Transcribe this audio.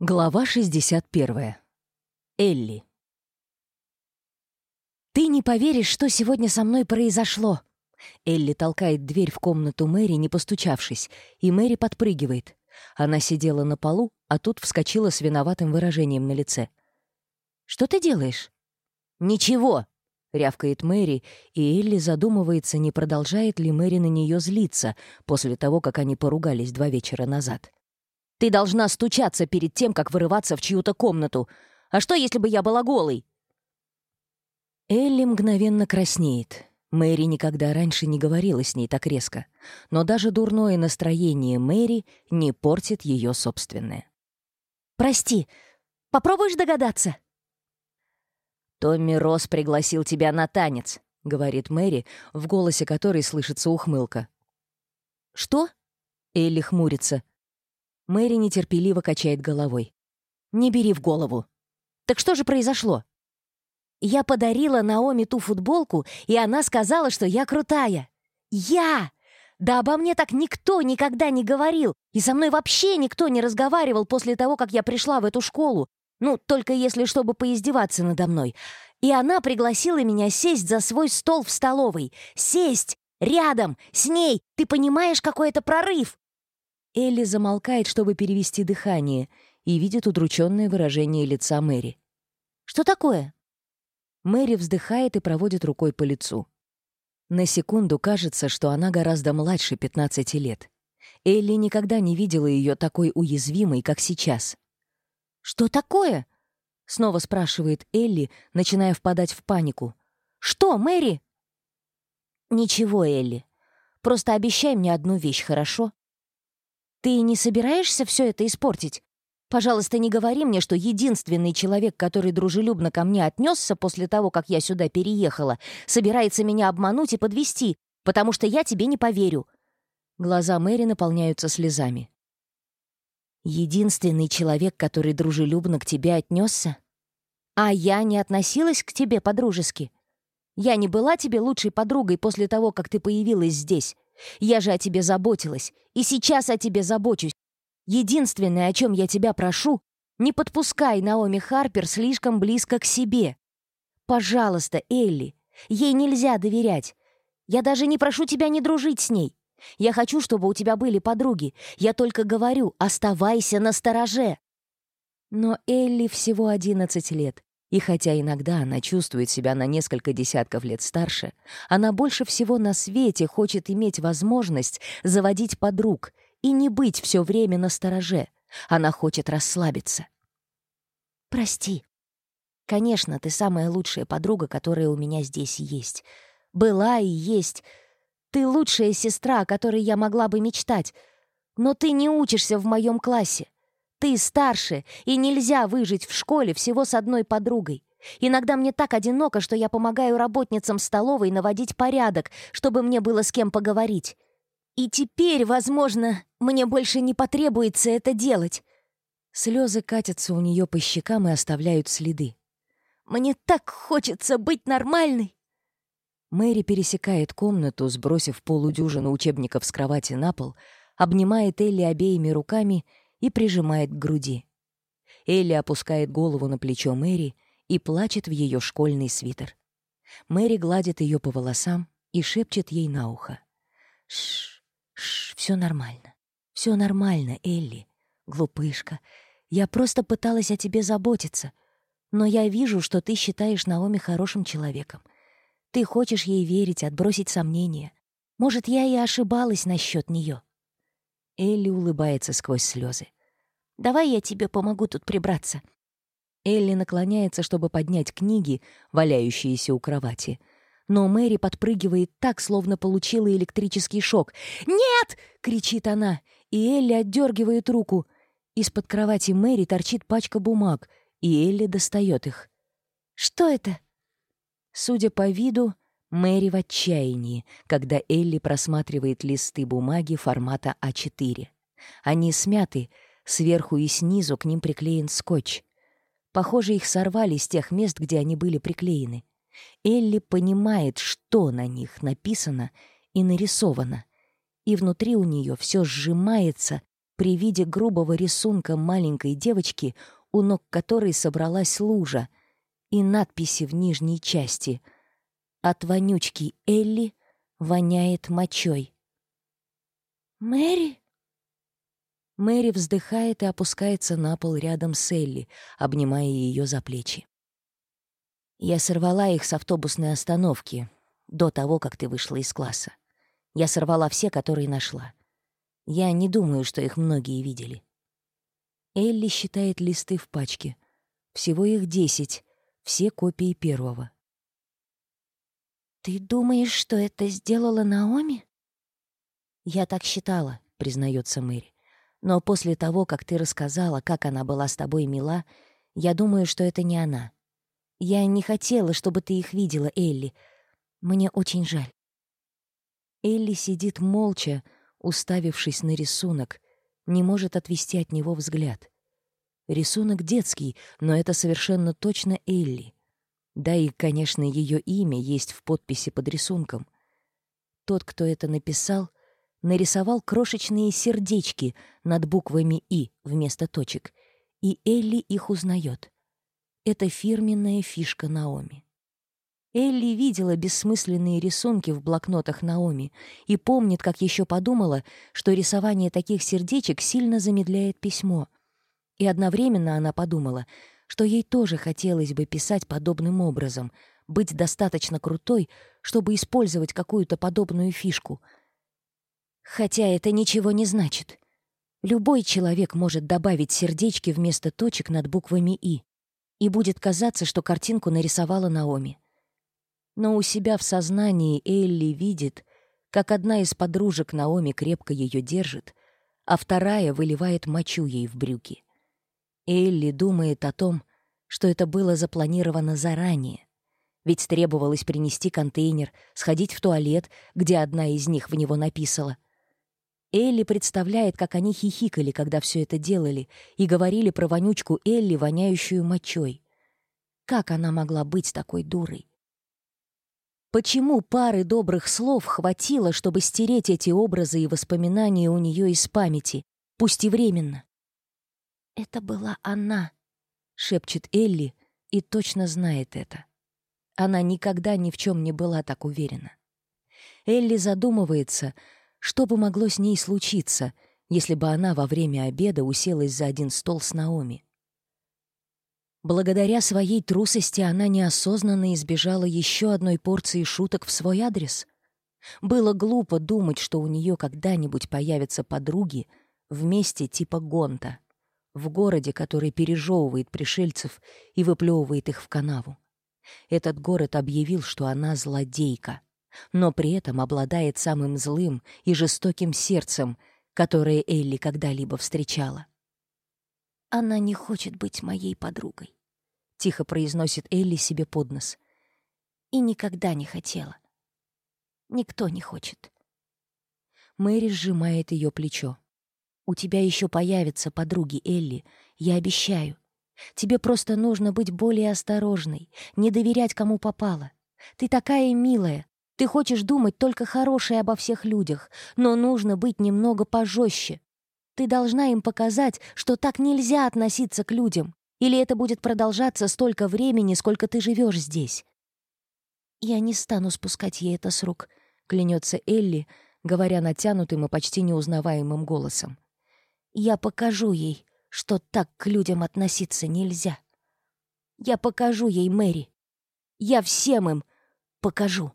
Глава 61. Элли. «Ты не поверишь, что сегодня со мной произошло!» Элли толкает дверь в комнату Мэри, не постучавшись, и Мэри подпрыгивает. Она сидела на полу, а тут вскочила с виноватым выражением на лице. «Что ты делаешь?» «Ничего!» — рявкает Мэри, и Элли задумывается, не продолжает ли Мэри на нее злиться после того, как они поругались два вечера назад. Ты должна стучаться перед тем, как вырываться в чью-то комнату. А что, если бы я была голой?» Элли мгновенно краснеет. Мэри никогда раньше не говорила с ней так резко. Но даже дурное настроение Мэри не портит ее собственное. «Прости, попробуешь догадаться?» «Томми Росс пригласил тебя на танец», — говорит Мэри, в голосе которой слышится ухмылка. «Что?» — Элли хмурится. Мэри нетерпеливо качает головой. «Не бери в голову». «Так что же произошло?» «Я подарила Наоми ту футболку, и она сказала, что я крутая». «Я!» Да обо мне так никто никогда не говорил, и со мной вообще никто не разговаривал после того, как я пришла в эту школу. Ну, только если чтобы поиздеваться надо мной. И она пригласила меня сесть за свой стол в столовой. Сесть! Рядом! С ней! Ты понимаешь, какой это прорыв? Элли замолкает, чтобы перевести дыхание, и видит удрученное выражение лица Мэри. «Что такое?» Мэри вздыхает и проводит рукой по лицу. На секунду кажется, что она гораздо младше 15 лет. Элли никогда не видела ее такой уязвимой, как сейчас. «Что такое?» — снова спрашивает Элли, начиная впадать в панику. «Что, Мэри?» «Ничего, Элли. Просто обещай мне одну вещь, хорошо? Ты не собираешься все это испортить? Пожалуйста, не говори мне, что единственный человек, который дружелюбно ко мне отнесся после того, как я сюда переехала, собирается меня обмануть и подвести, потому что я тебе не поверю». Глаза Мэри наполняются слезами. «Единственный человек, который дружелюбно к тебе отнесся? А я не относилась к тебе по-дружески. Я не была тебе лучшей подругой после того, как ты появилась здесь. Я же о тебе заботилась, и сейчас о тебе забочусь. Единственное, о чем я тебя прошу, не подпускай Наоми Харпер слишком близко к себе. Пожалуйста, Элли, ей нельзя доверять. Я даже не прошу тебя не дружить с ней. Я хочу, чтобы у тебя были подруги. Я только говорю, оставайся на стороже. Но Элли всего 11 лет. И хотя иногда она чувствует себя на несколько десятков лет старше, она больше всего на свете хочет иметь возможность заводить подруг и не быть все время на стороже. Она хочет расслабиться. «Прости. Конечно, ты самая лучшая подруга, которая у меня здесь есть. Была и есть. Ты лучшая сестра, о которой я могла бы мечтать. Но ты не учишься в моем классе. Ты старше, и нельзя выжить в школе всего с одной подругой. Иногда мне так одиноко, что я помогаю работницам столовой наводить порядок, чтобы мне было с кем поговорить. И теперь, возможно, мне больше не потребуется это делать. Слезы катятся у нее по щекам и оставляют следы. «Мне так хочется быть нормальной!» Мэри пересекает комнату, сбросив полудюжину учебников с кровати на пол, обнимает Элли обеими руками и прижимает к груди. Элли опускает голову на плечо Мэри и плачет в ее школьный свитер. Мэри гладит ее по волосам и шепчет ей на ухо. «Ш, ш, все нормально. Все нормально, Элли. Глупышка. Я просто пыталась о тебе заботиться. Но я вижу, что ты считаешь Наоми хорошим человеком. Ты хочешь ей верить, отбросить сомнения. Может, я и ошибалась насчет нее. Элли улыбается сквозь слезы. «Давай я тебе помогу тут прибраться». Элли наклоняется, чтобы поднять книги, валяющиеся у кровати. Но Мэри подпрыгивает так, словно получила электрический шок. «Нет!» — кричит она, и Элли отдергивает руку. Из-под кровати Мэри торчит пачка бумаг, и Элли достает их. «Что это?» Судя по виду, Мэри в отчаянии, когда Элли просматривает листы бумаги формата А4. Они смяты, сверху и снизу к ним приклеен скотч. Похоже, их сорвали с тех мест, где они были приклеены. Элли понимает, что на них написано и нарисовано. И внутри у нее все сжимается при виде грубого рисунка маленькой девочки, у ног которой собралась лужа, и надписи в нижней части — от вонючки Элли воняет мочой. «Мэри?» Мэри вздыхает и опускается на пол рядом с Элли, обнимая ее за плечи. «Я сорвала их с автобусной остановки до того, как ты вышла из класса. Я сорвала все, которые нашла. Я не думаю, что их многие видели». Элли считает листы в пачке. Всего их десять, все копии первого. «Ты думаешь, что это сделала Наоми?» «Я так считала», — признается Мэри. «Но после того, как ты рассказала, как она была с тобой мила, я думаю, что это не она. Я не хотела, чтобы ты их видела, Элли. Мне очень жаль». Элли сидит молча, уставившись на рисунок, не может отвести от него взгляд. Рисунок детский, но это совершенно точно Элли — да и, конечно, ее имя есть в подписи под рисунком. Тот, кто это написал, нарисовал крошечные сердечки над буквами «и» вместо точек, и Элли их узнает. Это фирменная фишка Наоми. Элли видела бессмысленные рисунки в блокнотах Наоми и помнит, как еще подумала, что рисование таких сердечек сильно замедляет письмо. И одновременно она подумала — что ей тоже хотелось бы писать подобным образом, быть достаточно крутой, чтобы использовать какую-то подобную фишку. Хотя это ничего не значит. Любой человек может добавить сердечки вместо точек над буквами «и», и будет казаться, что картинку нарисовала Наоми. Но у себя в сознании Элли видит, как одна из подружек Наоми крепко ее держит, а вторая выливает мочу ей в брюки — Элли думает о том, что это было запланировано заранее. Ведь требовалось принести контейнер, сходить в туалет, где одна из них в него написала. Элли представляет, как они хихикали, когда все это делали, и говорили про вонючку Элли, воняющую мочой. Как она могла быть такой дурой? Почему пары добрых слов хватило, чтобы стереть эти образы и воспоминания у нее из памяти, пусть и временно? «Это была она», — шепчет Элли и точно знает это. Она никогда ни в чем не была так уверена. Элли задумывается, что бы могло с ней случиться, если бы она во время обеда уселась за один стол с Наоми. Благодаря своей трусости она неосознанно избежала еще одной порции шуток в свой адрес. Было глупо думать, что у нее когда-нибудь появятся подруги вместе типа Гонта — в городе, который пережевывает пришельцев и выплевывает их в канаву. Этот город объявил, что она злодейка, но при этом обладает самым злым и жестоким сердцем, которое Элли когда-либо встречала. «Она не хочет быть моей подругой», — тихо произносит Элли себе под нос. «И никогда не хотела. Никто не хочет». Мэри сжимает ее плечо. У тебя еще появятся подруги, Элли, я обещаю. Тебе просто нужно быть более осторожной, не доверять кому попало. Ты такая милая, ты хочешь думать только хорошее обо всех людях, но нужно быть немного пожестче. Ты должна им показать, что так нельзя относиться к людям, или это будет продолжаться столько времени, сколько ты живешь здесь. «Я не стану спускать ей это с рук», — клянется Элли, говоря натянутым и почти неузнаваемым голосом. Я покажу ей, что так к людям относиться нельзя. Я покажу ей, Мэри. Я всем им покажу.